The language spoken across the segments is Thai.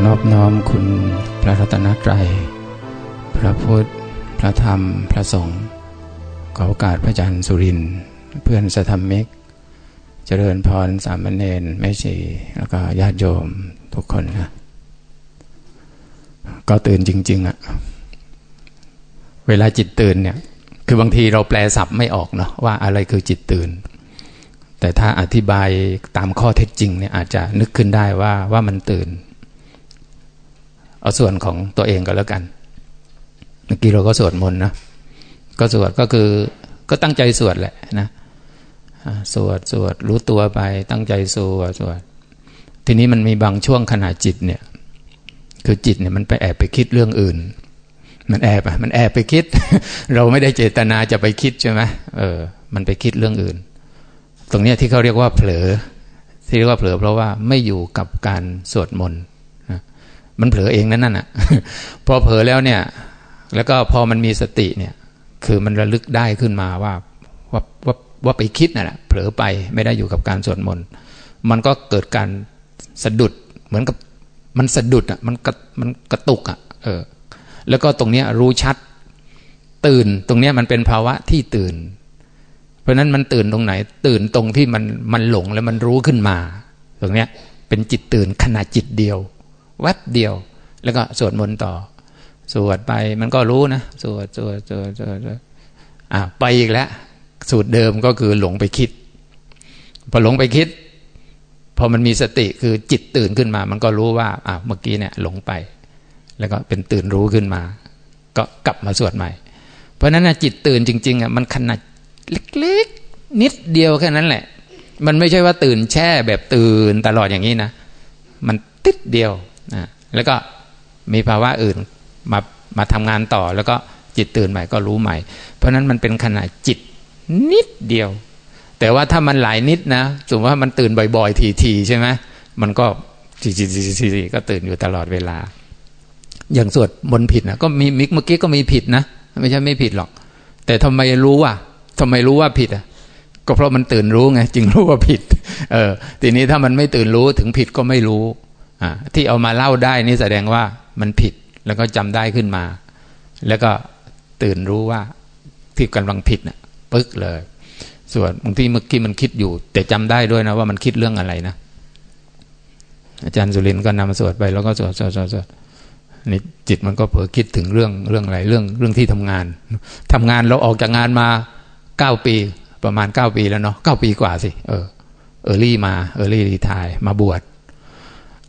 อนอบน้อมคุณพระรัตนตรัย พระพุทธ พระธรรม พระสงฆ์ขอโอกาสพระอาจารย์สุริน เพื่อนสธรรมิก เจริญพรสามเณรแม่ชีแล้วก็ญาติโยมทุกคนนะก็ตื่นจริง ๆอะเวลาจิตตื่นเนี่ย คือบางทีเราแปลศัพท์ไม่ออกเนาะว่าอะไรคือจิตตื่น แต่ถ้าอธิบายตามข้อเท็จจริงเนี่ยอาจจะนึกขึ้นได้ว่าว่ามันตื่น เอาส่วนของตัวเองก็แล้วกัน เมื่อกี้เราก็สวดมนต์นะก็สวดก็คือก็ตั้งใจสวดแหละนะสวดสวดรู้ตัวไป ตั้งใจสวดสวดทีนี้มันมีบางช่วงขณะจิตเนี่ย คือจิตเนี่ยมันไปแอบไปคิดเรื่องอื่น มันแอบอะมันแอบไปคิด เราไม่ได้เจตนาจะไปคิดใช่ไหมเออ มันไปคิดเรื่องอื่น ตรงนี้ที่เขาเรียกว่าเผลอที่เรียกว่าเผลอเพราะว่าไม่อยู่กับการสวดมนต์ มันเผลอเองนั่นน่ะพอเผลอแล้วเนี่ย แล้วก็พอมันมีสติเนี่ย คือมันระลึกได้ขึ้นมาว่าว่าว่าว่าไปคิดน่ะเผลอไปไม่ได้อยู่กับการสวดมนต์มันก็เกิดการสะดุดเหมือนกับมันสะดุดอะมันกระมันกระตุกอะเออ แล้วก็ตรงเนี้ยรู้ชัดตื่นตรงเนี้ยมันเป็นภาวะที่ตื่น เพราะนั้นมันตื่นตรงไหน ตื่นตรงที่มันมันหลงแล้วมันรู้ขึ้นมา ตรงเนี้ยเป็นจิตตื่นขณะจิตเดียว แวบเดียว แล้วก็สวดมนต์ต่อ สวดไปมันก็รู้นะ สวดสวดสวดสวดอ่าไปอีกแล้ว สูตรเดิมก็คือหลงไปคิด พอหลงไปคิด พอมันมีสติคือจิตตื่นขึ้นมา มันก็รู้ว่าอ่าเมื่อกี้เนี่ย หลงไป แล้วก็เป็นตื่นรู้ขึ้นมา ก็กลับมาสวดใหม่ เพราะนั้นนะจิตตื่นจริงๆอะมันขนาดเล็กๆนิดเดียวแค่นั้นแหละมันไม่ใช่ว่าตื่นแช่แบบตื่นตลอดอย่างนี้นะ มันติดเดียว นะแล้วก็มีภาวะอื่นมามาทำงานต่อ แล้วก็จิตตื่นใหม่ก็รู้ใหม่ เพราะนั้นมันเป็นขนาดจิตนิดเดียว แต่ว่าถ้ามันหลายนิดนะสมมติว่ามันตื่นบ่อยๆ ทีๆใช่ไหมมันก็ทีๆๆก็ตื่นอยู่ตลอดเวลา อย่างสวดมนต์ผิดนะก็มีมิกเมื่อกี้ก็มีผิดนะไม่ใช่ไม่ผิดหรอก แต่ทำไมรู้ว่าทำไมรู้ว่าผิดอะ ก็เพราะมันตื่นรู้ไงจึงรู้ว่าผิด เออ ทีนี้ถ้ามันไม่ตื่นรู้ถึงผิดก็ไม่รู้ ที่เอามาเล่าได้นี่แสดงว่ามันผิดแล้วก็จำได้ขึ้นมา แล้วก็ตื่นรู้ว่าที่กำลังผิดนะ่ะปึ๊กเลย ส่วนบางที่เมื่อกี้มันคิดอยู่ แต่จำได้ด้วยนะว่ามันคิดเรื่องอะไรนะอาจารย์สุรินก็นำมาสวดไปแล้วก็สวดสวดสวดสวดนี่จิตมันก็เผลอคิดถึงเรื่องเรื่องอะไรเรื่องเรื่องที่ทำงานทำงานเราออกจากงานมาเก้าปีประมาณเก้าปีแล้วเนาะเก้าปีกว่าสิ เออ early มา early retire มาบวช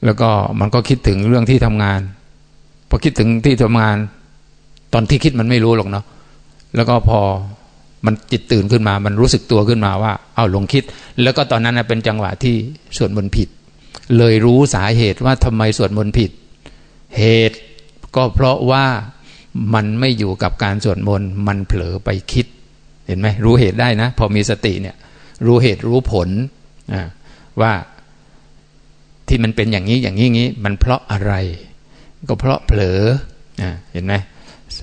แล้วก็มันก็คิดถึงเรื่องที่ทำงานพอคิดถึงที่ทำงาน ตอนที่คิดมันไม่รู้หรอกเนาะแล้วก็พอมันจิตตื่นขึ้นมา มันรู้สึกตัวขึ้นมาว่า เอาลงคิด แล้วก็ตอนนั้นเป็นจังหวะที่สวดมนต์ผิด เลยรู้สาเหตุว่าทำไมสวดมนต์ผิด เหตุก็เพราะว่ามันไม่อยู่กับการสวดมนต์มันเผลอไปคิด เห็นไหมรู้เหตุได้นะ พอมีสติเนี่ย รู้เหตุรู้ผลว่า ที่มันเป็นอย่างนี้อย่างนี้งี้ มันเพราะอะไร ก็เพราะเผลอเห็นไหม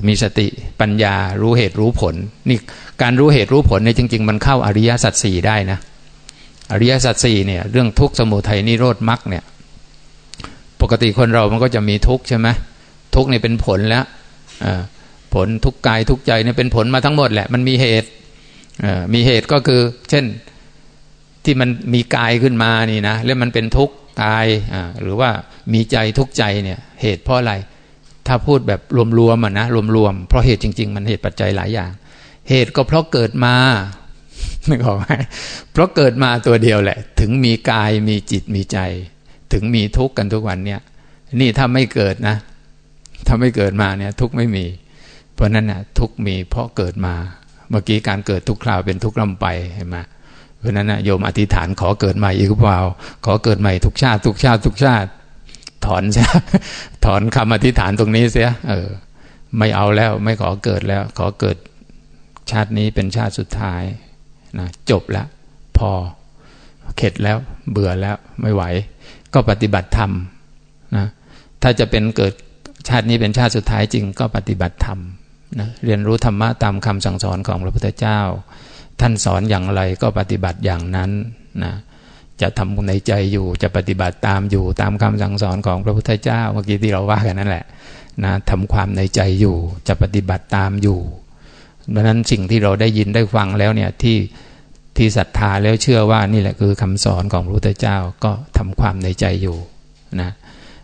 มีสติปัญญารู้เหตุรู้ผล นี่การรู้เหตุรู้ผลเนี่ยจริง ๆ มันเข้าอริยสัจสี่ได้นะอริยสัจสี่เนี่ย เรื่องทุกข์สมุทัยนิโรธมรรคเนี่ย ปกติคนเรามันก็จะมีทุกข์ใช่ไหมทุกข์เนี่ยเป็นผลแล้วผลทุกกายทุกใจเนี่ยเป็นผลมาทั้งหมดแหละ มันมีเหตุมีเหตุก็คือ เช่นที่มันมีกายขึ้นมานี่นะแล้วมันเป็นทุกข์ กายหรือว่ามีใจทุกใจเนี่ยเหตุเพราะอะไร ถ้าพูดแบบรวมๆอะนะรวมๆเพราะเหตุจริง ๆ มันเหตุปัจจัยหลายอย่าง เหตุก็เพราะเกิดมาไม่บอกไหมเพราะเกิดมาตัวเดียวแหละ ถึงมีกายมีจิตมีใจ ถึงมีทุกข์กันทุกวันเนี่ย นี่ถ้าไม่เกิดนะ ถ้าไม่เกิดมาเนี่ย ทุกข์ไม่มี เพราะนั้นนะทุกข์มีเพราะเกิดมา เมื่อกี้การเกิดทุกคราวเป็นทุกข์ลำไปเห็นไหม เพราะนั้นนะโยมอธิษฐานขอเกิดใหม่อีกเปล่าขอเกิดใหม่ทุกชาติ ทุกชาติ ทุกชาติ ถอนเสียถอนคำอธิษฐานตรงนี้เสียเออ ไม่เอาแล้วไม่ขอเกิดแล้ว ขอเกิดชาตินี้เป็นชาติสุดท้ายนะจบแล้ว พอเข็ดแล้ว เบื่อแล้วไม่ไหว ก็ปฏิบัติธรรมนะถ้าจะเป็นเกิดชาตินี้เป็นชาติสุดท้ายจริงก็ปฏิบัติธรรมนะเรียนรู้ธรรมะตามคำสั่งสอนของพระพุทธเจ้า ท่านสอนอย่างไรก็ปฏิบัติอย่างนั้นนะจะทำในใจอยู่จะปฏิบัติตามอยู่ตามคำสั่งสอนของพระพุทธเจ้าเมื่อกี้ที่เราว่ากันนั่นแหละนะทำความในใจอยู่ จะปฏิบัติตามอยู่เพราะนั้นสิ่งที่เราได้ยินได้ฟังแล้วเนี่ยที่ที่ศรัทธาแล้วเชื่อว่านี่แหละคือคำสอนของพระพุทธเจ้าก็ทำความในใจอยู่นะ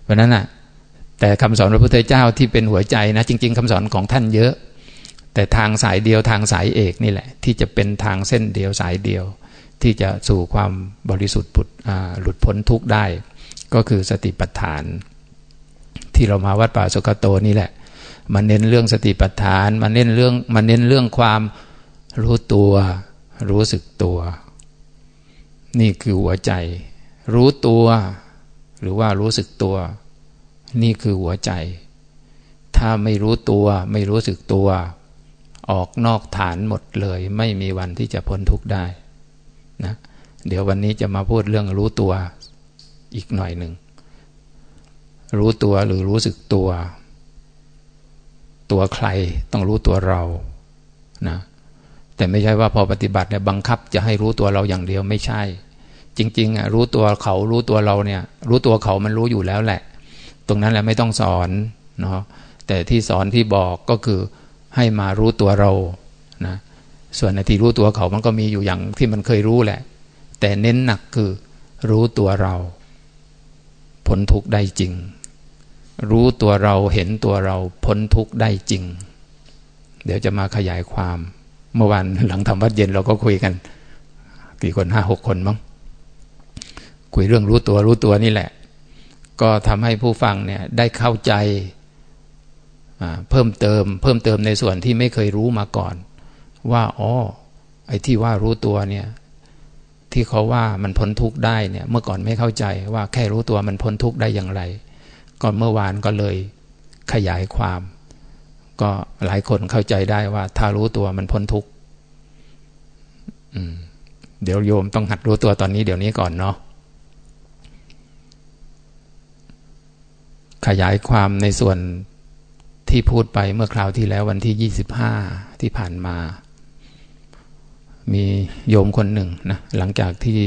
เพราะนั้นอะแต่คำสอนพระพุทธเจ้าที่เป็นหัวใจนะ จริง ๆคำสอนของท่านเยอะ แต่ทางสายเดียวทางสายเอกนี่แหละ ที่จะเป็นทางเส้นเดียวสายเดียว ที่จะสู่ความบริสุทธิ์หลุดพ้นทุกข์ได้ ก็คือสติปัฏฐาน ที่เรามาวัดป่าสุกโตนี่แหละมาเน้นเรื่องสติปัฏฐานมาเน้นเรื่องมาเน้นเรื่องความรู้ตัว รู้สึกตัว นี่คือหัวใจ รู้ตัว หรือว่ารู้สึกตัว นี่คือหัวใจ ถ้าไม่รู้ตัว ไม่รู้สึกตัว ออกนอกฐานหมดเลย ไม่มีวันที่จะพ้นทุกข์ได้นะเดี๋ยววันนี้จะมาพูดเรื่องรู้ตัวอีกหน่อยหนึ่ง รู้ตัวหรือรู้สึกตัว ตัวใครต้องรู้ตัวเรานะแต่ไม่ใช่ว่าพอปฏิบัติเนี่ยบังคับจะให้รู้ตัวเราอย่างเดียวไม่ใช่ จริงๆอะรู้ตัวเขารู้ตัวเราเนี่ย รู้ตัวเขามันรู้อยู่แล้วแหละ ตรงนั้นแหละไม่ต้องสอนเนาะแต่ที่สอนที่บอกก็คือ ให้มารู้ตัวเรานะส่วนในที่รู้ตัวเขามันก็มีอยู่อย่างที่มันเคยรู้แหละ แต่เน้นหนักคือรู้ตัวเราพ้นทุกข์ได้จริง รู้ตัวเราเห็นตัวเราพ้นทุกข์ได้จริง เดี๋ยวจะมาขยายความ เมื่อวานหลังทำวัดเย็นเราก็คุยกัน กี่คนห้าหกคนมั้งคุยเรื่องรู้ตัวรู้ตัวนี่แหละ ก็ทำให้ผู้ฟังเนี่ยได้เข้าใจ เพิ่มเติม เพิ่มเติมในส่วนที่ไม่เคยรู้มาก่อน ว่าอ๋อไอ้ที่ว่ารู้ตัวเนี่ยที่เขาว่ามันพ้นทุกข์ได้เนี่ย เมื่อก่อนไม่เข้าใจว่าแค่รู้ตัวมันพ้นทุกข์ได้อย่างไร ก่อนเมื่อวานก็เลยขยายความ ก็หลายคนเข้าใจได้ว่า ถ้ารู้ตัวมันพ้นทุกข์เดี๋ยวโยมต้องหัดรู้ตัวตอนนี้เดี๋ยวนี้ก่อนเนาะขยายความในส่วน ที่พูดไปเมื่อคราวที่แล้ววันที่ยี่สิบห้าที่ผ่านมา มีโยมคนหนึ่งนะหลังจากที่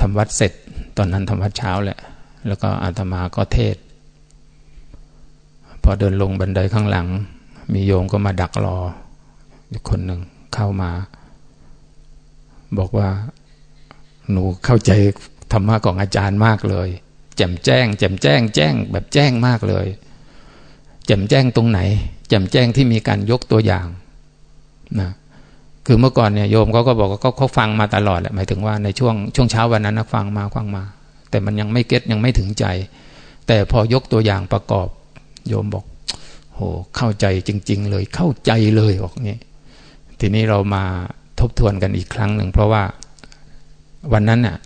ทำวัดเสร็จ ตอนนั้นทำวัดเช้าแหละ แล้วก็อาตมาก็เทศ พอเดินลงบันไดข้างหลัง มีโยมก็มาดักรอคนหนึ่งเข้ามา บอกว่าหนูเข้าใจธรรมะของอาจารย์มากเลย แจ่มแจ้ง แจ่มแจ้ง แจ้งแบบแจ้งมากเลย จ่มแจ้งตรงไหน แจ่มแจ้งที่มีการยกตัวอย่างนะคือเมื่อก่อนเนี่ยโยมเขาก็บอกว่าเขาฟังมาตลอดแหละหมายถึงว่าในช่วงช่วงเช้าวันนั้นนะฟังมาฟังมา แต่มันยังไม่เก็ตยังไม่ถึงใจ แต่พอยกตัวอย่างประกอบ โยมบอกโหเข้าใจจริง ๆ เลยเข้าใจเลยบอกงี้ทีนี้เรามาทบทวนกันอีกครั้งหนึ่งเพราะว่าวันนั้นน่ะ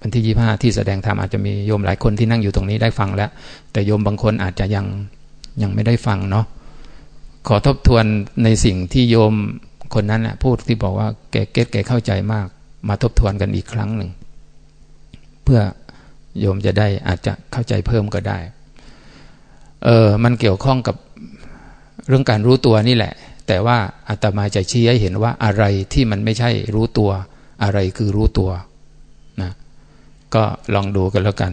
วันที่ยี่ห้าที่แสดงธรรมอาจจะมีโยมหลายคนที่นั่งอยู่ตรงนี้ได้ฟังแล้ว แต่โยมบางคนอาจจะยัง ยังไม่ได้ฟังเนาะขอทบทวนในสิ่งที่โยมคนนั้นนะพูดที่บอกว่าแกเก็ตแกเข้าใจมาก มาทบทวนกันอีกครั้งหนึ่ง เพื่อโยมจะได้อาจจะเข้าใจเพิ่มก็ได้ เออมันเกี่ยวข้องกับเรื่องการรู้ตัวนี่แหละ แต่ว่าอาตมาจะชี้ให้เห็นว่าอะไรที่มันไม่ใช่รู้ตัว อะไรคือรู้ตัวนะก็ลองดูกันแล้วกัน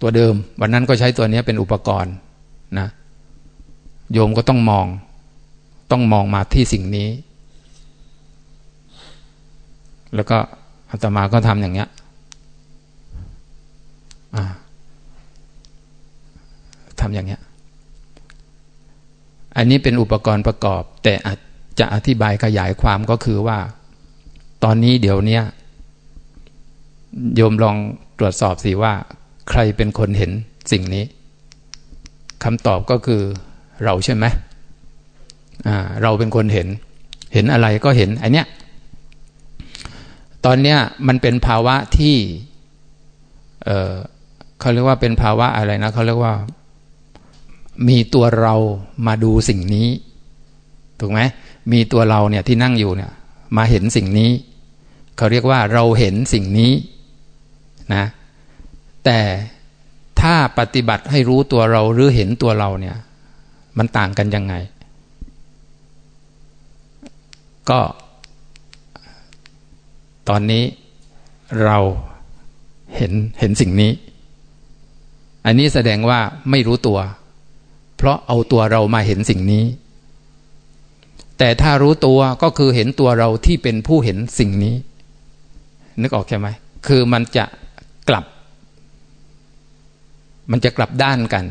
ตัวเดิม วันนั้นก็ใช้ตัวนี้เป็นอุปกรณ์ นะโยมก็ต้องมอง ต้องมองมาที่สิ่งนี้ แล้วก็อาตมาก็ทำอย่างเนี้ยทำอย่างเนี้ย อันนี้เป็นอุปกรณ์ประกอบ แต่จะอธิบายขยายความก็คือว่า ตอนนี้เดี๋ยวนี้โยมลองตรวจสอบสิว่า ใครเป็นคนเห็นสิ่งนี้ คำตอบก็คือเราใช่ไหมเราเป็นคนเห็น เห็นอะไรก็เห็นอันเนี้ยตอนเนี้ยมันเป็นภาวะที่เเขาเรียกว่าเป็นภาวะอะไรนะเขาเรียกว่า มีตัวเรามาดูสิ่งนี้ ถูกไหมมีตัวเราเนี่ยที่นั่งอยู่เนี่ย มาเห็นสิ่งนี้ เขาเรียกว่าเราเห็นสิ่งนี้นะ แต่ ถ้าปฏิบัติให้รู้ตัวเราหรือเห็นตัวเราเนี่ย มันต่างกันยังไง ก็ตตอนนี้เราเห็นเห็นสิ่งนี้ อันนี้แสดงว่าไม่รู้ตัว เพราะเอาตัวเรามาเห็นสิ่งนี้ แต่ถ้ารู้ตัวก็คือเห็นตัวเราที่เป็นผู้เห็นสิ่งนี้ นึกออกใช่ไหมคือมันจะกลับ มันจะกลับด้านกัน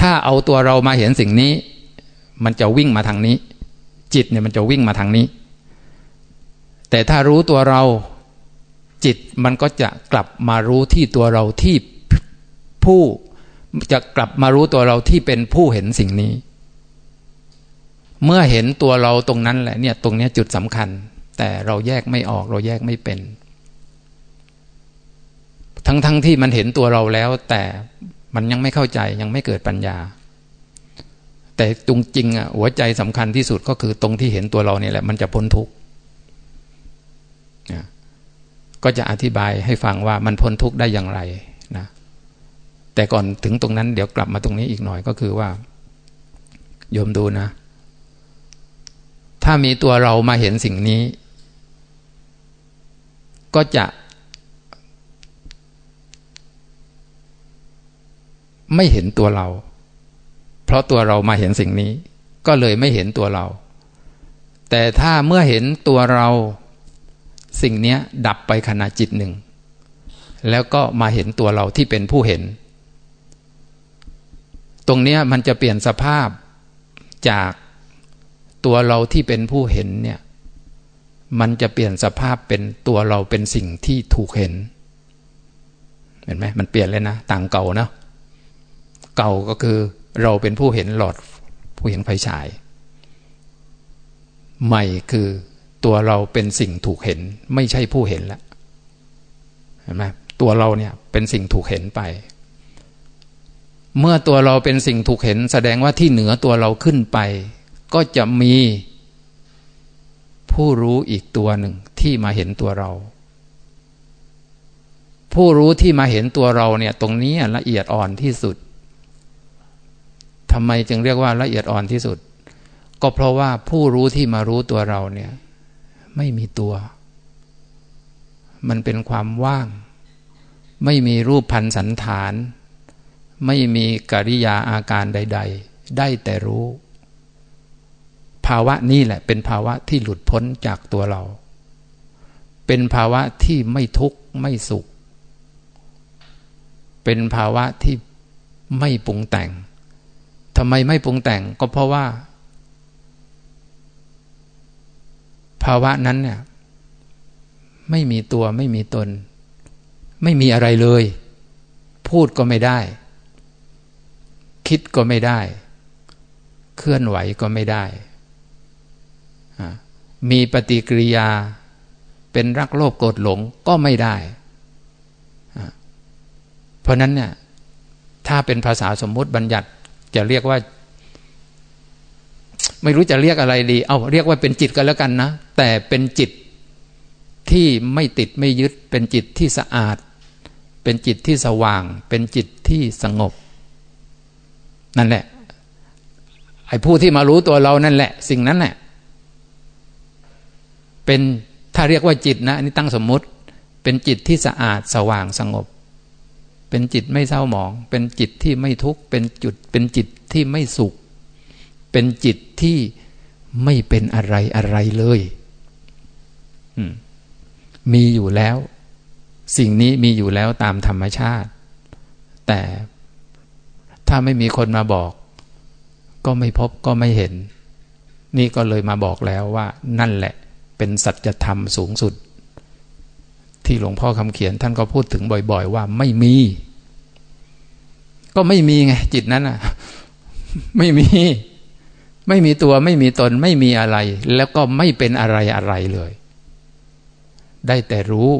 ถ้าเอาตัวเรามาเห็นสิ่งนี้ มันจะวิ่งมาทางนี้ จิตเนี่ยมันจะวิ่งมาทางนี้ แต่ถ้ารู้ตัวเราจิตมันก็จะกลับมารู้ที่ตัวเราที่ผู้จะกลับมารู้ตัวเราที่เป็นผู้เห็นสิ่งนี้ เมื่อเห็นตัวเราตรงนั้นแหละเนี่ยตรงนี้จุดสำคัญ แต่เราแยกไม่ออกเราแยกไม่เป็น ทั้งๆทที่มันเห็นตัวเราแล้ว แต่มันยังไม่เข้าใจยังไม่เกิดปัญญา แต่ตรงจริงอะหัวใจสำคัญที่สุดก็คือตรงที่เห็นตัวเราเนี่ยแหละมันจะพ้นทุกข์ก็จะอธิบายให้ฟังว่ามันพ้นทุกข์ได้อย่างไรนะแต่ก่อนถึงตรงนั้นเดี๋ยวกลับมาตรงนี้อีกหน่อยก็คือว่าโยมดูนะ ถ้ามีตัวเรามาเห็นสิ่งนี้ ก็จะ ไม่เห็นตัวเรา เพราะตัวเรามาเห็นสิ่งนี้ ก็เลยไม่เห็นตัวเรา แต่ถ้าเมื่อเห็นตัวเราสิ่งนี้ดับไปขณะจิตหนึ่ง แล้วก็มาเห็นตัวเราที่เป็นผู้เห็น ตรงนี้มันจะเปลี่ยนสภาพจากตัวเราที่เป็นผู้เห็นเนี่ยมันจะเปลี่ยนสภาพเป็นตัวเราเป็นสิ่งที่ถูกเห็น เห็นไหมมันเปลี่ยนเลยนะ ต่างเก่าเนาะ เก่าก็คือ เราเป็นผู้เห็นหลอดผู้เห็นไฟฉาย ใหม่คือตัวเราเป็นสิ่งถูกเห็น ไม่ใช่ผู้เห็นแล้วเห็นไหมตัวเราเนี่ยเป็นสิ่งถูกเห็นไป เมื่อตัวเราเป็นสิ่งถูกเห็น แสดงว่าที่เหนือตัวเราขึ้นไป ก็จะมีผู้รู้อีกตัวหนึ่งที่มาเห็นตัวเรา ผู้รู้ที่มาเห็นตัวเราเนี่ย ตรงนี้ละเอียดอ่อนที่สุด ทำไมจึงเรียกว่าละเอียดอ่อนที่สุด ก็เพราะว่าผู้รู้ที่มารู้ตัวเราเนี่ย ไม่มีตัว มันเป็นความว่าง ไม่มีรูปพันสันฐาน ไม่มีกิริยาอาการใด ๆ ได้แต่รู้ ภาวะนี้แหละ เป็นภาวะที่หลุดพ้นจากตัวเรา เป็นภาวะที่ไม่ทุกข์ไม่สุข เป็นภาวะที่ไม่ปรุงแต่ง ทำไมไม่ปรุงแต่งก็เพราะว่า ภาวะนั้นเนี่ย ไม่มีตัวไม่มีตน ไม่มีอะไรเลย พูดก็ไม่ได้ คิดก็ไม่ได้ เคลื่อนไหวก็ไม่ได้ มีปฏิกิริยา เป็นรักโลภโกรธหลงก็ไม่ได้ เพราะนั้นเนี่ยถ้าเป็นภาษาสมมติบัญญัติ จะเรียกว่า ไม่รู้จะเรียกอะไรดี เอาเรียกว่าเป็นจิตกันแล้วกันนะ แต่เป็นจิตที่ไม่ติดไม่ยึด เป็นจิตที่สะอาด เป็นจิตที่สว่าง เป็นจิตที่สงบ นั่นแหละ ไอ้ผู้ที่มารู้ตัวเรานั่นแหละ สิ่งนั้นแหละเป็นถ้าเรียกว่าจิตนะอันนี้ตั้งสมมติ เป็นจิตที่สะอาดสว่างสงบ เป็นจิตไม่เศร้าหมอง เป็นจิตที่ไม่ทุกข์เป็นจุดเป็นจิตที่ไม่สุข เป็นจิตที่ไม่เป็นอะไรอะไรเลยมีอยู่แล้ว สิ่งนี้มีอยู่แล้วตามธรรมชาติ แต่ถ้าไม่มีคนมาบอก ก็ไม่พบก็ไม่เห็น นี่ก็เลยมาบอกแล้วว่า นั่นแหละ เป็นสัจธรรมสูงสุด ที่หลวงพ่อคำเขียน ท่านก็พูดถึงบ่อย ๆ ว่าไม่มี ก็ไม่มีไงจิตนั้นอะ ไม่มี ไม่มีตัวไม่มีตนไม่มีอะไร แล้วก็ไม่เป็นอะไรอะไรเลย ได้แต่รู้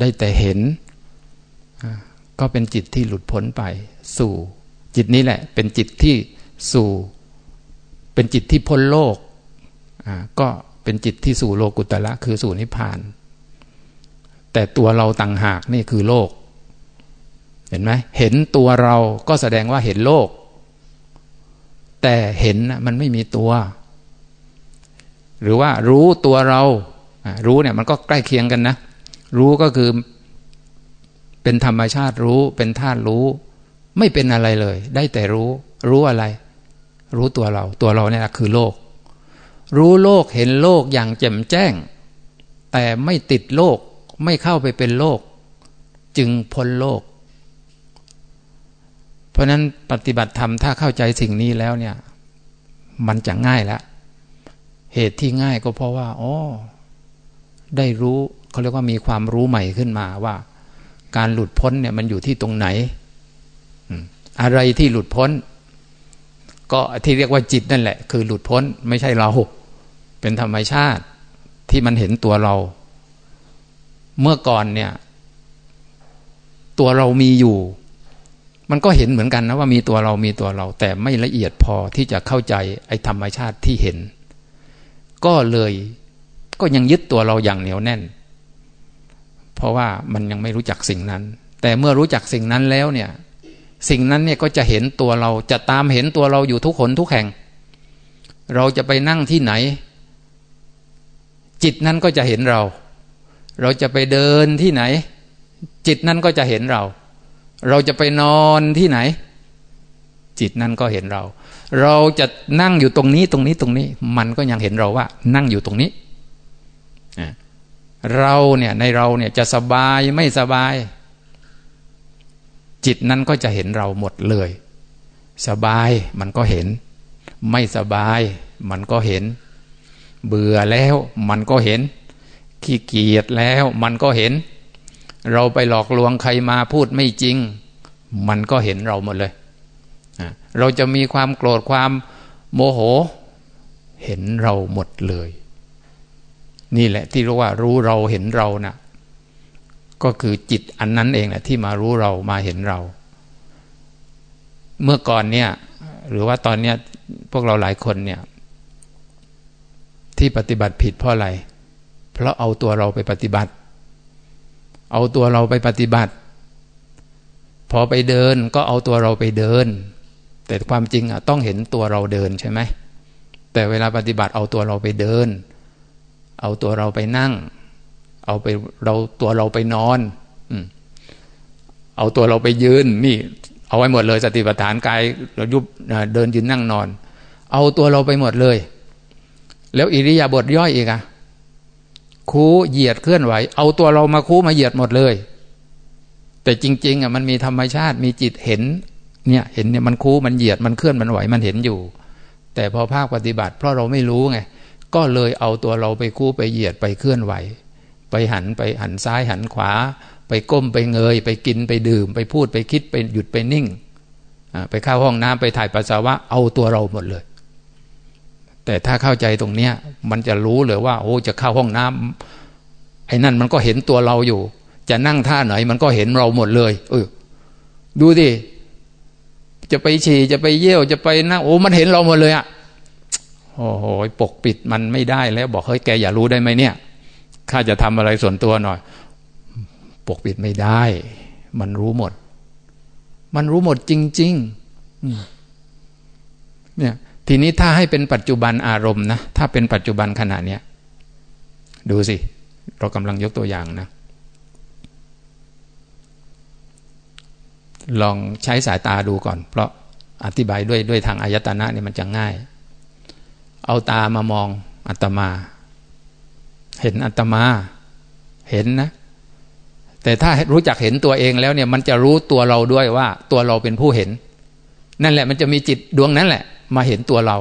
ได้แต่เห็น ก็เป็นจิตที่หลุดพ้นไป สู่ จิตนี้แหละ เป็นจิตที่สู่ เป็นจิตที่พ้นโลกก็เป็นจิตที่สู่โลกุตละคือสู่นิพพาน แต่ตัวเราต่างหากนี่คือโลก เห็นไหมเห็นตัวเราก็แสดงว่าเห็นโลก แต่เห็นมันไม่มีตัว หรือว่ารู้ตัวเรารู้เนี่ยมันก็ใกล้เคียงกันนะ รู้ก็คือ เป็นธรรมชาติรู้ เป็นธาตุรู้ ไม่เป็นอะไรเลย ได้แต่รู้ รู้อะไร รู้ตัวเรา ตัวเราเนี่ยคือโลก รู้โลกเห็นโลกอย่างแจ่มแจ้ง แต่ไม่ติดโลก ไม่เข้าไปเป็นโลก จึงพ้นโลก เพราะนั้นปฏิบัติธรรมถ้าเข้าใจสิ่งนี้แล้วเนี่ย มันจะง่ายแล้วเหตุที่ง่ายก็เพราะว่าอ๋อได้รู้เขาเรียกว่ามีความรู้ใหม่ขึ้นมาว่า การหลุดพ้นเนี่ยมันอยู่ที่ตรงไหนอะไรที่หลุดพ้น ก็ที่เรียกว่าจิตนั่นแหละ คือหลุดพ้นไม่ใช่เราเป็นธรรมชาติที่มันเห็นตัวเรา เมื่อก่อนเนี่ย ตัวเรามีอยู่ มันก็เห็นเหมือนกันนะว่ามีตัวเรามีตัวเรา แต่ไม่ละเอียดพอที่จะเข้าใจไอ้ธรรมชาติที่เห็น ก็เลยก็ยังยึดตัวเราอย่างเหนียวแน่น เพราะว่ามันยังไม่รู้จักสิ่งนั้น แต่เมื่อรู้จักสิ่งนั้นแล้วเนี่ย สิ่งนั้นเนี่ยก็จะเห็นตัวเราจะตามเห็นตัวเราอยู่ทุกคนทุกแห่ง เราจะไปนั่งที่ไหน จิตนั้นก็จะเห็นเรา เราจะไปเดินที่ไหน จิตนั้นก็จะเห็นเรา เราจะไปนอนที่ไหน จิตนั้นก็เห็นเรา เราจะนั่งอยู่ตรงนี้ตรงนี้ตรงนี้ มันก็ยังเห็นเราว่า นั่งอยู่ตรงนี้เราเนี่ยในเราเนี่ยจะสบายไม่สบาย จิตนั้นก็จะเห็นเราหมดเลย สบายมันก็เห็น ไม่สบาย มันก็เห็น เบื่อแล้วมันก็เห็น ขี้เกียจแล้วมันก็เห็น เราไปหลอกลวงใครมาพูดไม่จริง มันก็เห็นเราหมดเลย เราจะมีความโกรธความโมโห เห็นเราหมดเลย นี่แหละที่เรียกว่ารู้เราเห็นเรานะ่ะก็คือจิตอันนั้นเองแหละที่มารู้เรามาเห็นเรา เมื่อก่อนเนี่ย หรือว่าตอนเนี้ยพวกเราหลายคนเนี่ย ที่ปฏิบัติผิดเพราะอะไร เพราะเอาตัวเราไปปฏิบัติ เอาตัวเราไปปฏิบัติ พอไปเดินก็เอาตัวเราไปเดิน แต่ความจริงอะต้องเห็นตัวเราเดินใช่ไหมแต่เวลาปฏิบัติเอาตัวเราไปเดิน เอาตัวเราไปนั่ง เอาไปเราตัวเราไปนอนเอาตัวเราไปยืนนี่ เอาไว้หมดเลยสติปัฏฐานกายเรายุบเดินยืนนั่งนอน เอาตัวเราไปหมดเลย แล้วอิริยาบถย่อยอีกอะ คูเหยียดเคลื่อนไหว เอาตัวเรามาคูมาเหยียดหมดเลย แต่จริง ๆอะมันมีธรรมชาติมีจิตเห็น เนี่ยเห็นเนี่ยมันคูมันเหยียดมันเคลื่อนมันไหวมันเห็นอยู่ แต่พอภาคปฏิบัติ เพราะเราไม่รู้ไงก็เลยเอาตัวเราไปคูไปเหยียดไปเคลื่อนไหว ไปหันไปหันซ้ายหันขวา ไปก้มไปเงย ไปกินไปดื่ม ไปพูดไปคิดไปหยุดไปนิ่ง ไปเข้าห้องน้ำไปถ่ายปัสสาวะเอาตัวเราหมดเลย แต่ถ้าเข้าใจตรงเนี้ย มันจะรู้เลยว่า โอ้จะเข้าห้องน้ำไอ้นั่นมันก็เห็นตัวเราอยู่ จะนั่งท่าไหน มันก็เห็นเราหมดเลย เออ ดูดิจะไปฉี่จะไปเยี่ยวจะไปนั่งโอ้มันเห็นเราหมดเลยอะโอ้โหปกปิดมันไม่ได้แล้ว บอกเฮ้ยแกอย่ารู้ได้ไหมเนี่ยข้าจะทำอะไรส่วนตัวหน่อย ปกปิดไม่ได้ มันรู้หมด มันรู้หมดจริง ๆ เนี่ย ทีนี้ถ้าให้เป็นปัจจุบันอารมณ์นะถ้าเป็นปัจจุบันขณะเนี้ยดูสิ เรากำลังยกตัวอย่างนะ ลองใช้สายตาดูก่อน เพราะอธิบายด้วยด้วยทางอายตนะเนี่ยมันจะง่าย เอาตามามองอัตมา เห็นอัตมา เห็นนะ แต่ถ้ารู้จักเห็นตัวเองแล้วเนี่ย มันจะรู้ตัวเราด้วยว่า ตัวเราเป็นผู้เห็น นั่นแหละมันจะมีจิตดวงนั้นแหละ มาเห็นตัวเรา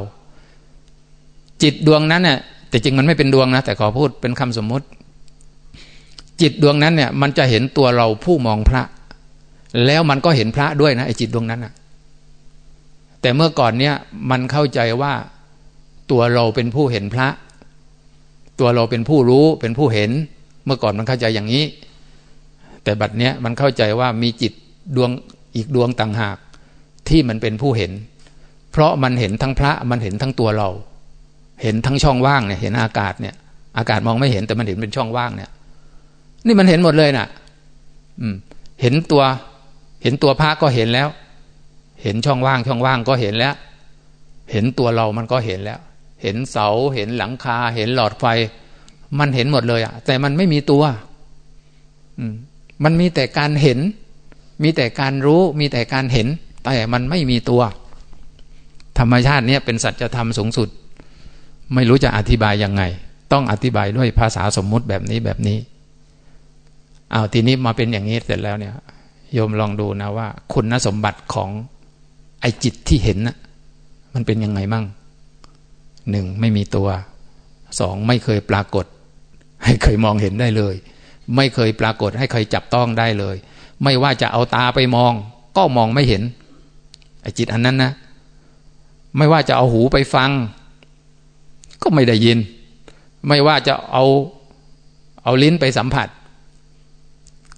จิตดวงนั้นเนี่ยแต่จริงมันไม่เป็นดวงนะ แต่ขอพูดเป็นคำสมมติ จิตดวงนั้นเนี่ย มันจะเห็นตัวเราผู้มองพระ แล้วมันก็เห็นพระด้วยนะไอ้จิตดวงนั้นนะแต่เมื่อก่อนเนี่ยมันเข้าใจว่าตัวเราเป็นผู้เห็นพระ ตัวเราเป็นผู้รู้เป็นผู้เห็น เมื่อก่อนมันเข้าใจอย่างนี้ แต่บัดเนี้ยมันเข้าใจว่ามีจิตดวงอีกดวงต่างหากที่มันเป็นผู้เห็น เพราะมันเห็นทั้งพระมันเห็นทั้งตัวเรา เห็นทั้งช่องว่างเนี่ย เห็นอากาศเนี่ย อากาศมองไม่เห็นแต่มันเห็นเป็นช่องว่างเนี่ย นี่มันเห็นหมดเลยนะ่ะ อืม เห็นตัว เห็นตัวพระก็เห็นแล้ว เห็นช่องว่าง ช่องว่างก็เห็นแล้ว เห็นตัวเรามันก็เห็นแล้ว เห็นเสาเห็นหลังคา เห็นหลอดไฟ มันเห็นหมดเลยอะแต่มันไม่มีตัวมันมีแต่การเห็น มีแต่การรู้ มีแต่การเห็น แต่มันไม่มีตัว ธรรมชาติเนี้ยเป็นสัจธรรมสูงสุด ไม่รู้จะอธิบายยังไง ต้องอธิบายด้วยภาษาสมมุติแบบนี้แบบนี้เอาทีนี้มาเป็นอย่างนี้เสร็จแล้วเนี่ยโยมลองดูนะว่า คุณสมบัติของไอจิตที่เห็นนะมันเป็นยังไงมั่งหนึ่งไม่มีตัวสองไม่เคยปรากฏ ให้เคยมองเห็นได้เลย ไม่เคยปรากฏให้เคยจับต้องได้เลย ไม่ว่าจะเอาตาไปมอง ก็มองไม่เห็นไอจิตอันนั้นนะ ไม่ว่าจะเอาหูไปฟัง ก็ไม่ได้ยิน ไม่ว่าจะเอาเอาลิ้นไปสัมผัส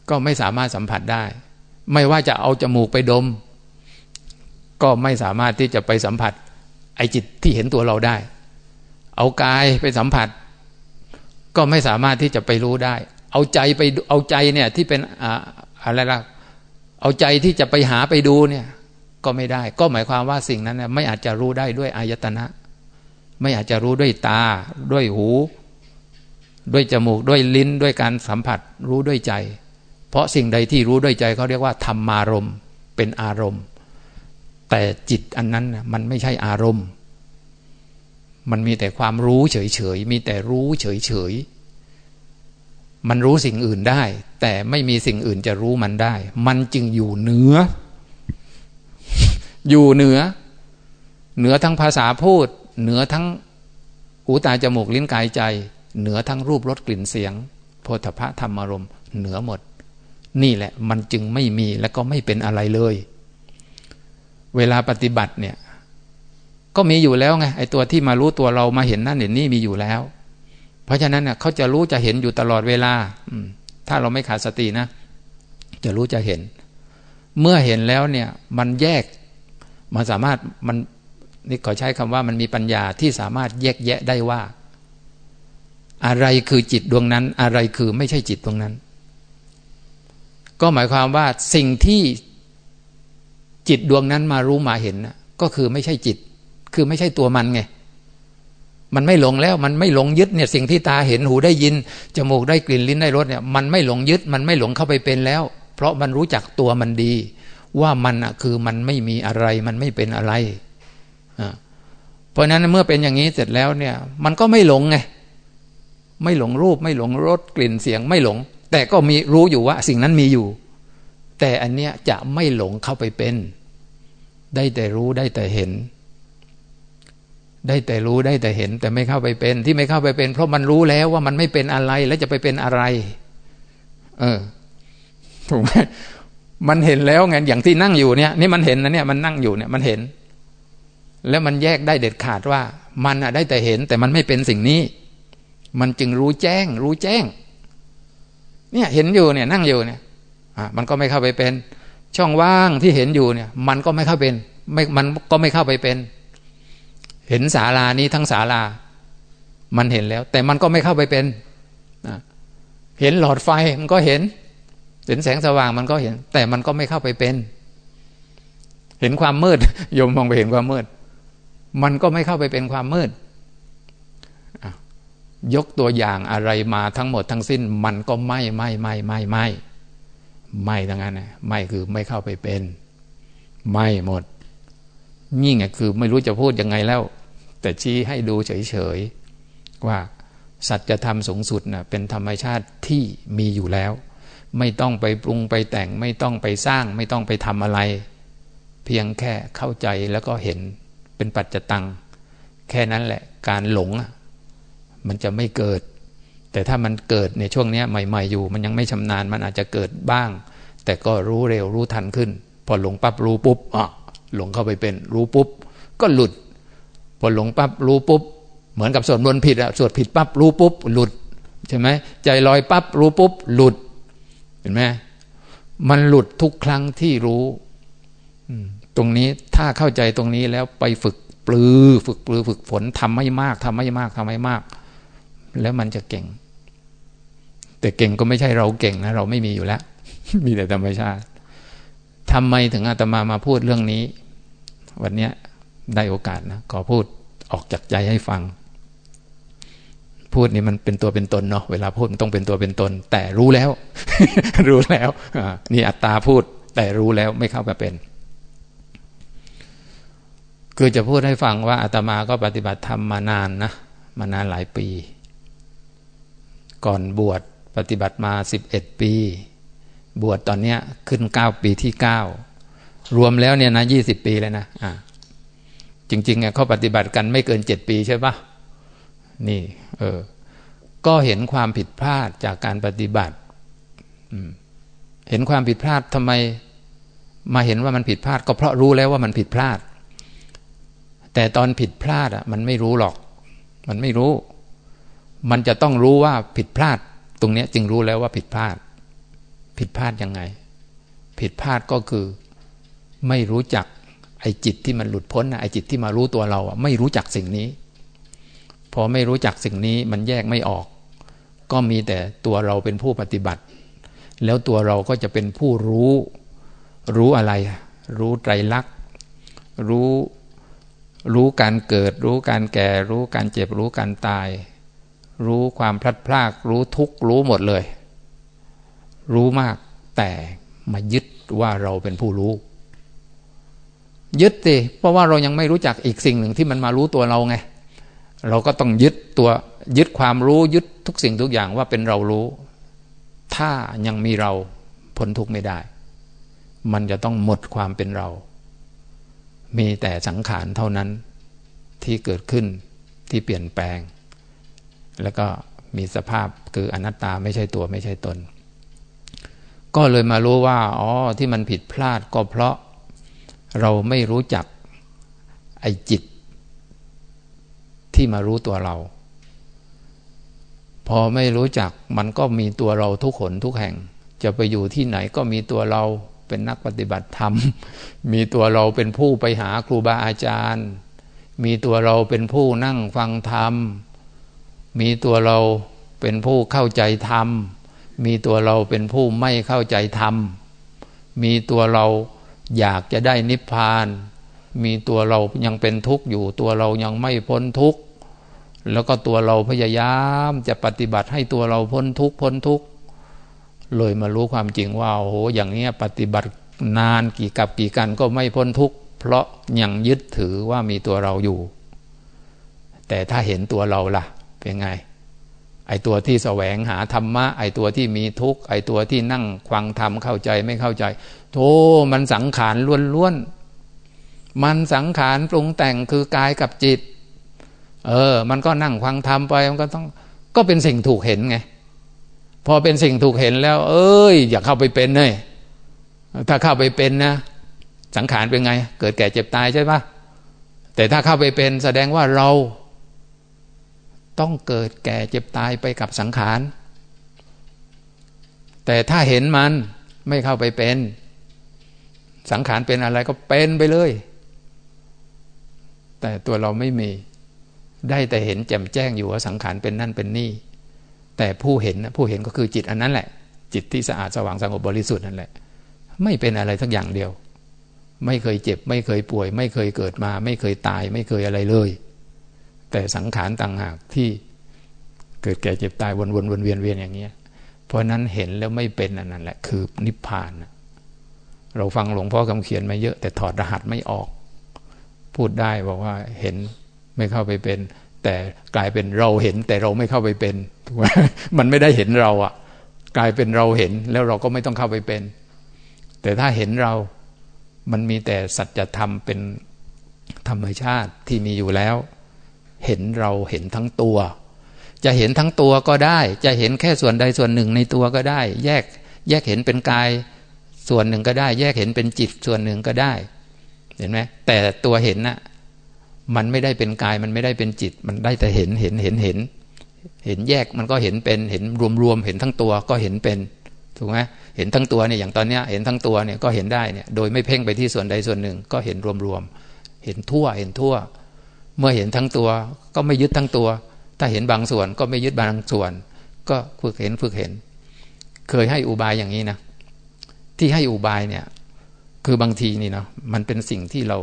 ก็ไม่สามารถสัมผัสได้ ไม่ว่าจะเอาจมูกไปดม ก็ไม่สามารถที่จะไปสัมผัส ไอจิตที่เห็นตัวเราได้ เอากายไปสัมผัส ก็ไม่สามารถที่จะไปรู้ได้ เอาใจไปเอาใจเนี่ยที่เป็นอะไรล่ะเอาใจที่จะไปหาไปดูเนี่ย ก็ไม่ได้ ก็หมายความว่าสิ่งนั้นไม่อาจจะรู้ได้ด้วยอายตนะ ไม่อาจจะรู้ด้วยตา ด้วยหู ด้วยจมูก ด้วยลิ้น ด้วยการสัมผัส รู้ด้วยใจ เพราะสิ่งใดที่รู้ด้วยใจเขาเรียกว่าธรรมารมณ์ เป็นอารมณ์ แต่จิตอันนั้นมันไม่ใช่อารมณ์ มันมีแต่ความรู้เฉยๆ มีแต่รู้เฉยๆ มันรู้สิ่งอื่นได้ แต่ไม่มีสิ่งอื่นจะรู้มันได้ มันจึงอยู่เหนือ อยู่เหนือ เหนือทั้งภาษาพูด เหนือทั้งหูตาจมูกลิ้นกายใจ เหนือทั้งรูปรสกลิ่นเสียงโพธพะธรรมารมณ์เหนือหมด นี่แหละมันจึงไม่มีและก็ไม่เป็นอะไรเลย เวลาปฏิบัติเนี่ย ก็มีอยู่แล้วไงไอตัวที่มารู้ตัวเรามาเห็นนั่นเห็นนี่มีอยู่แล้ว เพราะฉะนั้นเน่ยเขาจะรู้จะเห็นอยู่ตลอดเวลาถ้าเราไม่ขาดสตินะ จะรู้จะเห็น เมื่อเห็นแล้วเนี่ย มันแยก มันสามารถมันนี่ขอใช้คำว่ามันมีปัญญาที่สามารถแยกแยะได้ว่า อะไรคือจิตดวงนั้น อะไรคือไม่ใช่จิตดวงนั้น ก็หมายความว่าสิ่งที่จิตดวงนั้นมารู้มาเห็นก็คือไม่ใช่จิต คือไม่ใช่ตัวมันไงมันไม่หลงแล้วมันไม่หลงยึดเนี่ยสิ่งที่ตาเห็นหูได้ยิน จมูกได้กลิ่นลิ้นได้รสเนี่ยมันไม่หลงยึด มันไม่หลงเข้าไปเป็นแล้ว เพราะมันรู้จักตัวมันดี ว่ามันอะคือมันไม่มีอะไร มันไม่เป็นอะไร เพราะนั้นเมื่อเป็นอย่างนี้เสร็จแล้วเนี่ย มันก็ไม่หลงไง ไม่หลงรูป ไม่หลงรสกลิ่นเสียงไม่หลง แต่ก็มีรู้อยู่ว่า สิ่งนั้นมีอยู่ แต่อันเนี้ยจะไม่หลงเข้าไปเป็น ได้แต่รู้ได้แต่เห็น ได้แต่รู้ได้แต่เห็น แต่ไม่เข้าไปเป็น ที่ไม่เข้าไปเป็น เพราะมันรู้แล้วว่ามันไม่เป็นอะไรแล้วจะไปเป็นอะไร เออถูกไหม มันเห็นแล้วไงอย่างที่นั่งอยู่เนี่ยนี่มันเห็นนะเนี่ยมันนั่งอยู่เนี่ยมันเห็น แล้วมันแยกได้เด็ดขาดว่า มันอะได้แต่เห็นแต่มันไม่เป็นสิ่งนี้ มันจึงรู้แจ้ง รู้แจ้ง เนี่ยเห็นอยู่เนี่ยนั่งอยู่เนี่ยอะมันก็ไม่เข้าไปเป็น ช่องว่างที่เห็นอยู่เนี่ย มันก็ไม่เข้าเป็นไม่มันก็ไม่เข้าไปเป็น เห็นศาลานี้ทั้งศาลา มันเห็นแล้ว แต่มันก็ไม่เข้าไปเป็นเห็นหลอดไฟมันก็เห็น เห็นแสงสว่างมันก็เห็น แต่มันก็ไม่เข้าไปเป็น เห็นความมืดโยมมองไปเห็นความมืด มันก็ไม่เข้าไปเป็นความมืด ยกตัวอย่างอะไรมาทั้งหมดทั้งสิ้น มันก็ไม่ไม่ไม่ไม่ไม่ไม่ทั้งนั้นนะไม่คือไม่เข้าไปเป็น ไม่หมดนี่ไงคือไม่รู้จะพูดยังไงแล้ว แต่ชี้ให้ดูเฉยๆว่าสัจธรรมสูงสุดนะเป็นธรรมชาติที่มีอยู่แล้ว ไม่ต้องไปปรุงไปแต่ง ไม่ต้องไปสร้าง ไม่ต้องไปทำอะไร เพียงแค่เข้าใจแล้วก็เห็นเป็นปัจจตัง แค่นั้นแหละการหลงมันจะไม่เกิด แต่ถ้ามันเกิดในช่วงนี้ใหม่ ๆอยู่ มันยังไม่ชำนาญมันอาจจะเกิดบ้าง แต่ก็รู้เร็วรู้ทันขึ้น พอหลงปั๊บรู้ปุ๊บอะหลงเข้าไปเป็น รู้ปุ๊บ ก็หลุด พอหลงปั๊บรู้ปุ๊บ เหมือนกับสวดมนต์ผิดอะสวดผิดปั๊บรู้ปุ๊บ หลุดใช่ไหมใจลอยปั๊บรู้ปุ๊บ หลุด ห็นไหมมันหลุดทุกครั้งที่รู้ตรงนี้ถ้าเข้าใจตรงนี้แล้วไปฝึกปลือ ฝึกปลือฝึกฝนทำไม่มากทำไม่มากทำไม่มาก แล้วมันจะเก่ง แต่เก่งก็ไม่ใช่เราเก่งนะ เราไม่มีอยู่แล้ว มีแต่ธรรมชาติทำไมถึงอาตมามาพูดเรื่องนี้ วันนี้ได้โอกาสนะขอพูดออกจากใจให้ฟัง พูดนี่มันเป็นตัวเป็นตนเนาะเวลาพูดมันต้องเป็นตัวเป็นตน แต่รู้แล้ว รู้แล้วนี่อัตตาพูด แต่รู้แล้วไม่เข้าไปเป็น คือจะพูดให้ฟังว่าอาตมาก็ปฏิบัติธรรมมานานนะมานานหลายปี ก่อนบวชปฏิบัติมาสิบเอ็ดปี บวชตอนเนี้ยขึ้นเก้าปีที่เก้ารวมแล้วเนี่ยนะยี่สิบปีเลยนะอ่าจริงๆเขาปฏิบัติกันไม่เกินเจ็ดปีใช่ปะ นี่ เออ ก็เห็นความผิดพลาดจากการปฏิบัติเห็นความผิดพลาดทำไม มาเห็นว่ามันผิดพลาด ก็เพราะรู้แล้วว่ามันผิดพลาด แต่ตอนผิดพลาดอะ มันไม่รู้หรอก มันไม่รู้ มันจะต้องรู้ว่าผิดพลาด ตรงนี้จึงรู้แล้วว่าผิดพลาด ผิดพลาดยังไง ผิดพลาดก็คือ ไม่รู้จัก ไอ้จิตที่มันหลุดพ้นนะไอ้จิตที่มารู้ตัวเราอะไม่รู้จักสิ่งนี้ พอไม่รู้จักสิ่งนี้มันแยกไม่ออก ก็มีแต่ตัวเราเป็นผู้ปฏิบัติ แล้วตัวเราก็จะเป็นผู้รู้ รู้อะไร รู้ไตรลักษณ์รู้รู้การเกิด รู้การแก่ รู้การเจ็บ รู้การตาย รู้ความพลัดพราก รู้ทุกข์รู้หมดเลย รู้มากแต่มายึดว่าเราเป็นผู้รู้ ยึดสิเพราะว่าเรายังไม่รู้จักอีกสิ่งหนึ่งที่มันมารู้ตัวเราไง เราก็ต้องยึดตัวยึดความรู้ยึดทุกสิ่งทุกอย่างว่าเป็นเรารู้ ถ้ายังมีเราพ้นทุกข์ไม่ได้ มันจะต้องหมดความเป็นเรา มีแต่สังขารเท่านั้นที่เกิดขึ้นที่เปลี่ยนแปลง แล้วก็มีสภาพคืออนัตตาไม่ใช่ตัวไม่ใช่ตน ก็เลยมารู้ว่าอ๋อที่มันผิดพลาดก็เพราะเราไม่รู้จักไอ้จิต ที่มารู้ตัวเรา พอไม่รู้จักมันก็มีตัวเราทุกขนทุกแห่ง จะไปอยู่ที่ไหนก็มีตัวเราเป็นนักปฏิบัติธรรม มีตัวเราเป็นผู้ไปหาครูบาอาจารย์ มีตัวเราเป็นผู้นั่งฟังธรรม มีตัวเราเป็นผู้เข้าใจธรรม มีตัวเราเป็นผู้ไม่เข้าใจธรรม มีตัวเราอยากจะได้นิพพาน มีตัวเรายังเป็นทุกข์อยู่ ตัวเรายังไม่พ้นทุกข์ แล้วก็ตัวเราพยายามจะปฏิบัติให้ตัวเราพ้นทุกข์พ้นทุกข์เลยมารู้ความจริงว่าโอ้โหอย่างนี้ปฏิบัตินานกี่กับกี่กันก็ไม่พ้นทุกข์เพราะยังยึดถือว่ามีตัวเราอยู่ แต่ถ้าเห็นตัวเราล่ะ เป็นไง ไอตัวที่แสวงหาธรรมะ ไอตัวที่มีทุกข์ไอตัวที่นั่งฟังธรรมเข้าใจไม่เข้าใจโธ่มันสังขารล้วนๆมันสังขารปรุงแต่งคือกายกับจิต เออ มันก็นั่งฟังธรรมไปมันก็ต้องก็เป็นสิ่งถูกเห็นไง พอเป็นสิ่งถูกเห็นแล้ว เอ้ย อย่าเข้าไปเป็นเลยถ้าเข้าไปเป็นนะ สังขารเป็นไง เกิดแก่เจ็บตายใช่ปะแต่ถ้าเข้าไปเป็นแสดงว่าเรา ต้องเกิดแก่เจ็บตายไปกับสังขาร แต่ถ้าเห็นมันไม่เข้าไปเป็น สังขารเป็นอะไรก็เป็นไปเลย แต่ตัวเราไม่มี ได้แต่เห็นแจ่มแจ้งอยู่ว่าสังขารเป็นนั่นเป็นนี่ แต่ผู้เห็นผู้เห็นก็คือจิตอันนั้นแหละ จิตที่สะอาดสว่างสงบบริสุทธิ์นั่นแหละ ไม่เป็นอะไรสักอย่างเดียว ไม่เคยเจ็บ ไม่เคยป่วย ไม่เคยเกิดมา ไม่เคยตาย ไม่เคยอะไรเลย แต่สังขารต่างหากที่เกิดแก่เจ็บตายวนวนวนเวียนเวียนอย่างเงี้ย เพราะนั้นเห็นแล้วไม่เป็นอันนั้นแหละ คือนิพพาน เราฟังหลวงพ่อคำเขียนมาเยอะแต่ถอดรหัสไม่ออก พูดได้บอกว่าเห็น ไม่เข้าไปเป็น แต่กลายเป็นเราเห็น แต่เราไม่เข้าไปเป็นถูกไหมมันไม่ได้เห็นเราอะกลายเป็นเราเห็นแล้วเราก็ไม่ต้องเข้าไปเป็น แต่ถ้าเห็นเรา มันมีแต่สัจธรรมเป็นธรรมชาติที่มีอยู่แล้ว เห็นเราเห็นทั้งตัว จะเห็นทั้งตัวก็ได้ จะเห็นแค่ส่วนใดส่วนหนึ่งในตัวก็ได้ แยกแยกเห็นเป็นกายส่วนหนึ่งก็ได้ แยกเห็นเป็นจิตส่วนหนึ่งก็ได้ เห็นไหมแต่ตัวเห็นน่ะ มันไม่ได้เป็นกายมันไม่ได้เป็นจิต มันได้แต่เห็นเห็นเห็นเห็น เห็นแยกมันก็เห็นเป็นเห็นรวมๆเห็นทั้งตัวก็เห็นเป็นถูกไหมเห็นทั้งตัวเนี่ยอย่างตอนเนี้ยเห็นทั้งตัวเนี่ยก็เห็นได้เนี่ยโดยไม่เพ่งไปที่ส่วนใดส่วนหนึ่งก็เห็นรวมๆเห็นทั่วเห็นทั่ว เมื่อเห็นทั้งตัวก็ไม่ยึดทั้งตัว ถ้าเห็นบางส่วนก็ไม่ยึดบางส่วน ก็ฝึกเห็นฝึกเห็น เคยให้อุบายอย่างนี้นะที่ให้อุบายเนี่ยคือบางทีนี่เนาะมันเป็นสิ่งที่เรา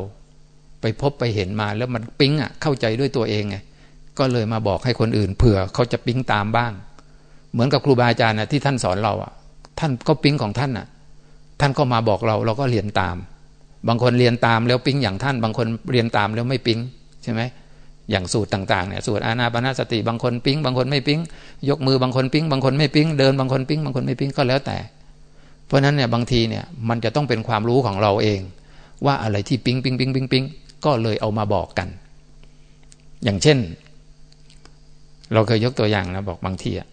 ไปพบไปเห็นมาแล้วมันปิ๊งอะเข้าใจด้วยตัวเองไงก็เลยมาบอกให้คนอื่นเผื่อเขาจะปิ๊งตามบ้าง เหมือนกับครูบาอาจารย์นะที่ท่านสอนเราอะ ท่านก็ปิ๊งของท่านอะ ท่านก็มาบอกเราเราก็เรียนตาม บางคนเรียนตามแล้วปิ๊งอย่างท่าน บางคนเรียนตามแล้วไม่ปิ๊งใช่ไหมอย่างสูตรต่างๆเนี่ยสูตรอานาปนาสติบางคนปิ๊งบางคนไม่ปิ๊งยกมือบางคนปิ๊งบางคนไม่ปิ๊งเดินบางคนปิ๊งบางคนไม่ปิ๊งก็แล้วแต่ เพราะนั้นเนี่ยบางทีเนี่ยมันจะต้องเป็นความรู้ของเราเอง ว่าอะไรที่ปิ๊งปิ๊งปิ๊งปิ๊งปิ๊ง ก็เลยเอามาบอกกัน อย่างเช่น เราเคยยกตัวอย่างนะบอกบางทีอะ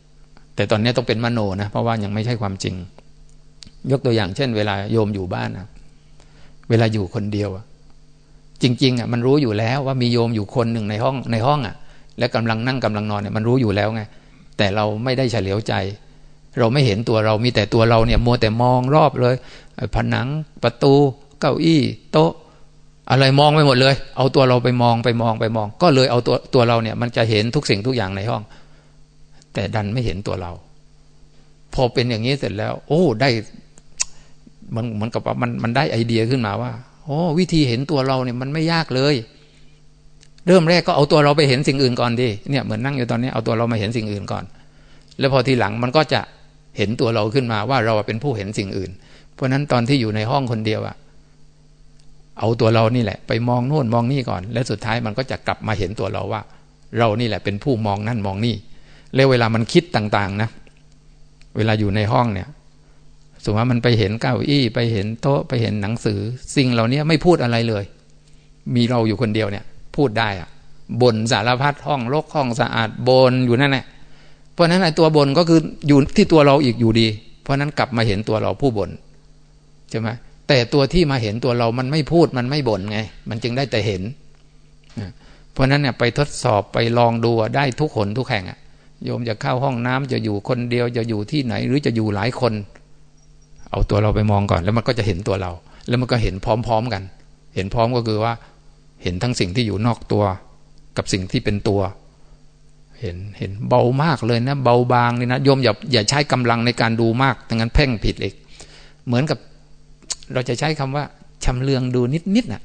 แต่ตอนนี้ต้องเป็นมโนนะ เพราะว่ายังไม่ใช่ความจริง ยกตัวอย่างเช่น เวลาโยมอยู่บ้านนะเวลาอยู่คนเดียวจริง ๆอะมันรู้อยู่แล้วว่ามีโยมอยู่คนหนึ่งในห้องในห้องอะ และกำลังนั่งกำลังนอนเนี่ยมันรู้อยู่แล้วไงแต่เราไม่ได้เฉลียวใจ เราไม่เห็นตัวเรามีแต่ตัวเราเนี่ยมัวแต่มองรอบเลยผนังประตู เก้าอี้ โต๊ะ อะไรมองไปหมดเลย เอาตัวเราไปมองไปมองไปมอง ก็เลยเอาตัวตัวเราเนี่ย มันจะเห็นทุกสิ่งทุกอย่างในห้อง แต่ดันไม่เห็นตัวเรา พอเป็นอย่างนี้เสร็จแล้ว โอ้ ได้มันเหมือนกับว่ามันมันได้ไอเดียขึ้นมาว่าโอ้วิธีเห็นตัวเราเนี่ยมันไม่ยากเลย เริ่มแรกก็เอาตัวเราไปเห็นสิ่งอื่นก่อนดิเนี่ยเหมือนนั่งอยู่ตอนนี้เอาตัวเรามาเห็นสิ่งอื่นก่อน แล้วพอทีหลังมันก็จะเห็นตัวเราขึ้นมาว่าเราเป็นผู้เห็นสิ่งอื่น เพราะนั้นตอนที่อยู่ในห้องคนเดียวอะ เอาตัวเรานี่แหละ ไปมองโน่นมองนี่ก่อน แล้วสุดท้ายมันก็จะกลับมาเห็นตัวเราว่า เรานี่แหละเป็นผู้มองนั่นมองนี่แล้วเวลามันคิดต่าง ๆ นะ เวลาอยู่ในห้องเนี่ยสมมติว่ามันไปเห็นเก้าอี้ ไปเห็นโต๊ะไปเห็นหนังสือ สิ่งเหล่านี้ไม่พูดอะไรเลย มีเราอยู่คนเดียวเนี่ย พูดได้อะบนสารพัดห้องรกห้องสะอาดบนอยู่นั่นแหละเพราะนั้นไอ้ตัวบนก็คืออยู่ที่ตัวเราอีกอยู่ดี เพราะนั้นกลับมาเห็นตัวเราผู้บนใช่ไหม แต่ตัวที่มาเห็นตัวเรามันไม่พูดมันไม่บ่นไง มันจึงได้แต่เห็น เพราะนั้นเนี่ยไปทดสอบไปลองดูได้ทุกคนทุกแห่งอะโยมจะเข้าห้องน้ำจะอยู่คนเดียวจะอยู่ที่ไหน หรือจะอยู่หลายคน เอาตัวเราไปมองก่อน แล้วมันก็จะเห็นตัวเรา แล้วมันก็เห็นพร้อม ๆกัน เห็นพร้อมก็คือว่า เห็นทั้งสิ่งที่อยู่นอกตัว กับสิ่งที่เป็นตัว เห็นเห็นเบามากเลยนะ เบาบางเลยนะโยมอย่าอย่าใช้กำลังในการดูมากดังนั้นเพ่งผิดเองเหมือนกับ เราจะใช้คำว่าชำเลืองดูนิดๆน่ะ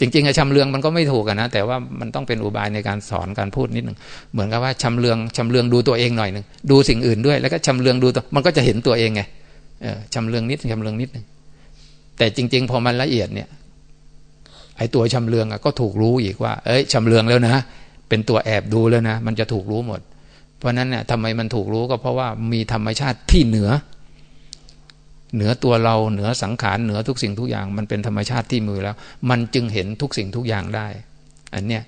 จริงๆอะชำเลืองมันก็ไม่ถูกกันะ แต่ว่ามันต้องเป็นอุบายในการสอนการพูดนิดหนึ่งเหมือนกับว่าชำเลืองชำเลืองดูตัวเองหน่อยหนึ่งดูสิ่งอื่นด้วย แล้วก็ชำเลืองดูตัวมันก็จะเห็นตัวเองไงชำเลืองนิดชำเลืองนิดหนึ่งแต่จริง ๆ พอมันละเอียดเนี่ย ไอ้ตัวชำเลืองก็ถูกรู้อีกว่า เอ้ยชำเลืองแล้วนะ เป็นตัวแอบดูแล้วนะ มันจะถูกรู้หมด เพราะนั้นเนี่ยทำไมมันถูกรู้ก็เพราะว่ามีธรรมชาติที่เหนือ เหนือตัวเราเหนือสังขารเหนือทุกสิ่งทุกอย่าง มันเป็นธรรมชาติที่มือแล้ว มันจึงเห็นทุกสิ่งทุกอย่างได้ อันเนี้ย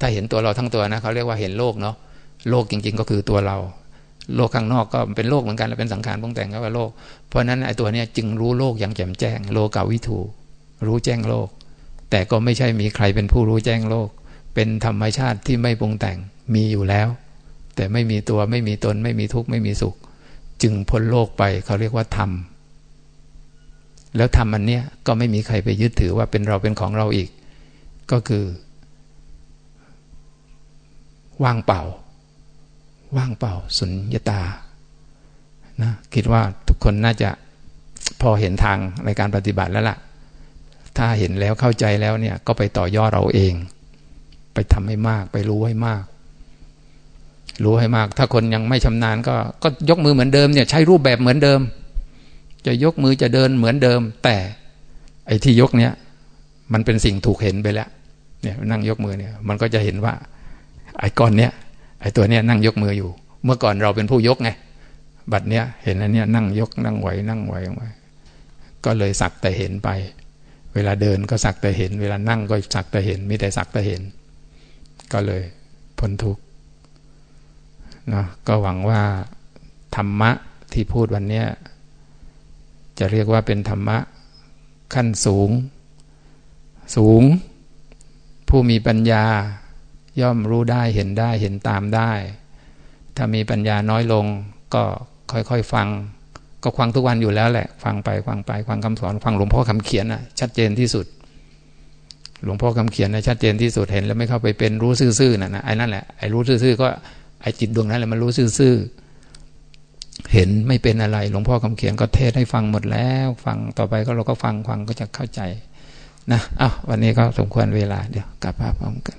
ถ้าเห็นตัวเราทั้งตัวนะเขาเรียกว่าเห็นโลกเนาะโลกจริง ๆ ก็คือตัวเรา โลกข้างนอกก็เป็นโลกเหมือนกันเป็นสังขารปรุงแต่งก็ว่าโลก เพราะนั้นไอ้ตัวเนี้ยจึงรู้โลกอย่างแจ่มแจ้ง โลกาวิถูรู้แจ้งโลก แต่ก็ไม่ใช่มีใครเป็นผู้รู้แจ้งโลก เป็นธรรมชาติที่ไม่ปรุงแต่งมีอยู่แล้ว แต่ไม่มีตัวไม่มีตนไม่มีทุกข์ไม่มีสุข จึงพ้นโลกไปเขาเรียกว่าธรรม แล้วธรรมอันเนี้ยก็ไม่มีใครไปยึดถือว่าเป็นเราเป็นของเราอีก ก็คือ ว่างเปล่า ว่างเปล่า สุญญตานะคิดว่าทุกคนน่าจะพอเห็นทางในการปฏิบัติแล้วล่ะ ถ้าเห็นแล้วเข้าใจแล้วเนี่ย ก็ไปต่อยอดเราเอง ไปทำให้มาก ไปรู้ให้มาก รู้ให้มาก ถ้าคนยังไม่ชำนาญก็ก็ยกมือเหมือนเดิมเนี่ย ใช้รูปแบบเหมือนเดิม จะยกมือจะเดินเหมือนเดิม แต่ไอ้ที่ยกเนี่ยมันเป็นสิ่งถูกเห็นไปแล้ว เนี่ยนั่งยกมือเนี่ย มันก็จะเห็นว่า ไอ้ก้อนเนี้ยไอ้ตัวเนี้ยนั่งยกมืออยู่ เมื่อก่อนเราเป็นผู้ยกไงบัดเนี้ยเห็นอันเนี้ยนั่งยกนั่งไหวนั่งไหวไว้ก็เลยสักแต่เห็นไป เวลาเดินก็สักแต่เห็น เวลานั่งก็สักแต่เห็นมีแต่สักแต่เห็น ก็เลยพ้นทุกข์นะก็หวังว่าธรรมะที่พูดวันเนี้ย จะเรียกว่าเป็นธรรมะขั้นสูง สูง ผู้มีปัญญาย่อมรู้ได้เห็นได้เห็นตามได้ ถ้ามีปัญญาน้อยลงก็ค่อยๆฟัง ก็ฟังทุกวันอยู่แล้วแหละ ฟังไปฟังไปฟังคำสอนฟังหลวงพ่อคำเขียนนะชัดเจนที่สุด หลวงพ่อคำเขียนนะชัดเจนที่สุดเห็นแล้วไม่เข้าไปเป็นรู้ซื่อๆนะนะไอ้นั่นแหละไอ้รู้ซื่อๆก็ไอ้จิตดวงนั้นแหละมันรู้ซื่อๆ เห็นไม่เป็นอะไร หลวงพ่อคำเขียนก็เทศให้ฟังหมดแล้ว ฟังต่อไปก็เราก็ฟังฟังก็จะเข้าใจนะอ้าววันนี้ก็สมควรเวลาเดี๋ยวกลับมาพร้อมกัน